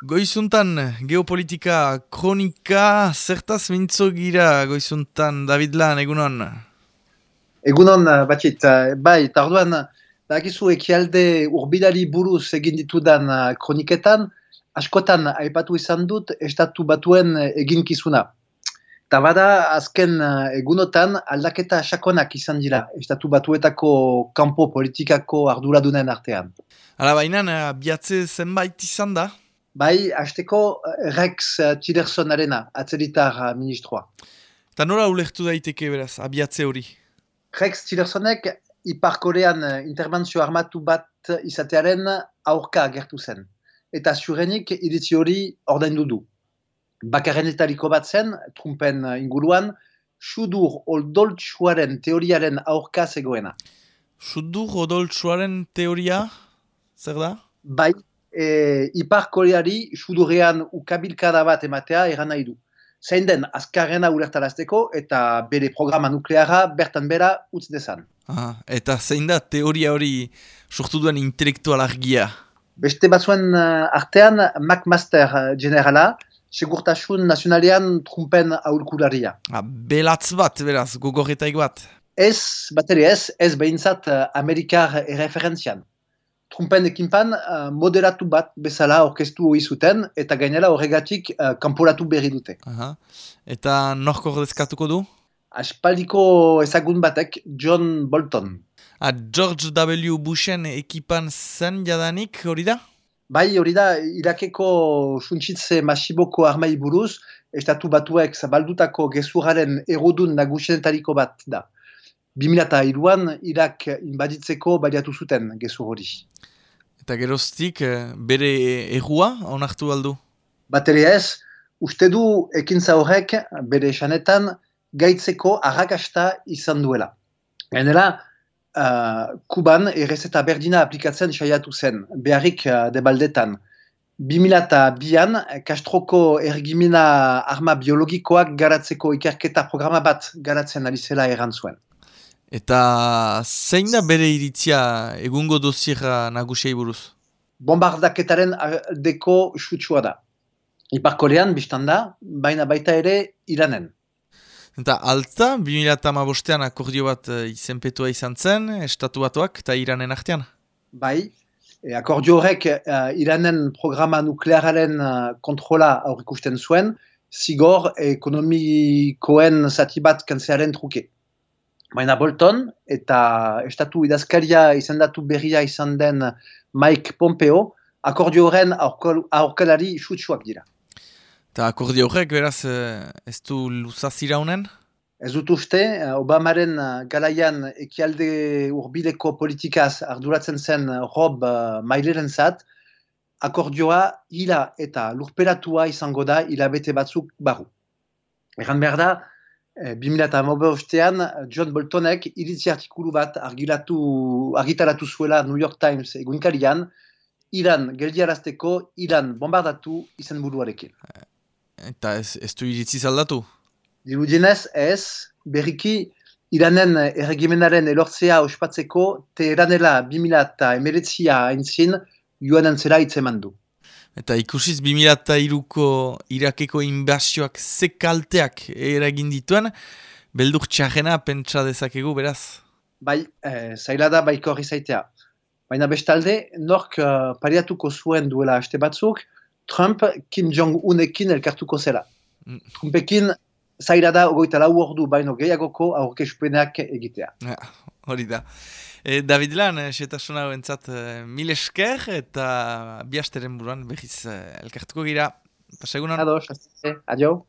Goizuntan, geopolitika kronika, zertaz mintzo gira goizuntan, David Lan, egunon? Egunon, batxit, bai, tarduan, bakizu ekialde urbilari buruz egin ditudan kroniketan, askotan aipatu izan dut estatu batuen eginkizuna. Eta bada, azken egunotan aldaketa sakonak izan dira, estatu batuetako kanpo politikako arduradunen artean. Hala baina, biatze zenbait izan da? Bai, hasteko eh, Rex uh, Tillersonarena, atzeritar uh, ministroa. Eta nola ulertu daiteke beraz, abiatze hori? Rex Tillersonek Ipar Korean interbentzio armatu bat izatearen aurka gertu zen. Eta zurenik iritzi hori ordaindu du. Bakarrenetariko bat zen, Trumpen inguruan, sudur odoltsuaren teoriaren aurka zegoena. Sudur odoltsuaren teoria, zer da? Bai, e, ipar koreari sudurrean ukabilkada bat ematea eran nahi du. Zein den azkarrena ulertarazteko eta bere programa nukleara bertan bera utz dezan. Aha, eta zein da teoria hori sortu duen intelektual argia? Beste batzuen uh, artean McMaster uh, generala, segurtasun nazionalean trumpen aurkularia. Ah, belatz bat, beraz, gogorretaik bat. Ez, bateri ez, ez behintzat uh, Amerikar erreferentzian. Trumpen ekinpan uh, moderatu bat bezala orkestu hori zuten eta gainera horregatik uh, kanporatu berri dute. Aha. Eta norko ordezkatuko du? Aspaldiko ezagun batek John Bolton. A George W. Bushen ekipan zen jadanik hori da? Bai hori da, Irakeko suntsitze masiboko armai buruz, estatu batuek zabaldutako gezurraren erudun nagusenetariko bat da. 2002an Irak inbaditzeko baliatu zuten gezur hori. Eta geroztik eh, bere errua onartu aldu? Batere ez, uste du ekintza horrek bere esanetan gaitzeko arrakasta izan duela. Gainera, uh, Kuban errez eta berdina aplikatzen saiatu zen, beharrik uh, debaldetan. 2002an, Kastroko ergimina arma biologikoak garatzeko ikerketa programa bat garatzen ari zela erantzuen. Eta zein da bere iritzia egungo dozira nagusiai buruz? Bombardaketaren aldeko sutsua da. Iparkolean, biztan da, baina baita ere iranen. Eta alta, 2008an akordio bat uh, izenpetua izan zen, estatu batuak eta iranen artean? Bai, e, akordio horrek uh, iranen programa nukleararen uh, kontrola aurrikusten zuen, zigor ekonomikoen zati bat kantzearen truke. Baina Bolton eta estatu idazkaria izendatu berria izan den Mike Pompeo, akordio horren aurkalari sutsuak dira. Eta akordio horrek beraz eh, ez du luzazira honen? Ez dut uste, Obamaren galaian ekialde urbileko politikaz arduratzen zen Rob Maileren zat, akordioa hila eta lurperatua izango da hilabete batzuk barru. Egan behar da, 2008an eh, John Boltonek iritzi artikulu bat argilatu, argitaratu zuela New York Times egunkarian, Iran geldiarazteko, Iran bombardatu izen buruarekin. Eta ez, ez du iritzi zaldatu? Dirudienez ez, berriki Iranen erregimenaren elortzea ospatzeko, Teheranela 2008a haintzin joan antzera itzeman du. Eta ikusiz 2002ko Irakeko inbazioak zekalteak eragin dituen, beldur txarrena pentsa dezakegu beraz? Bai, e, zaila da baiko horri zaitea. Baina bestalde, nork uh, pariatuko zuen duela haste batzuk, Trump Kim Jong-unekin elkartuko zela. Mm. Trumpekin zaila da ogoita lau ordu baino gehiagoko aurkespenak egitea. Ja, hori da. E, David Lan, setasuna entzat, e, mil esker eta bihasteren buruan behiz elkartuko gira. Pasegunan? Ados, adio.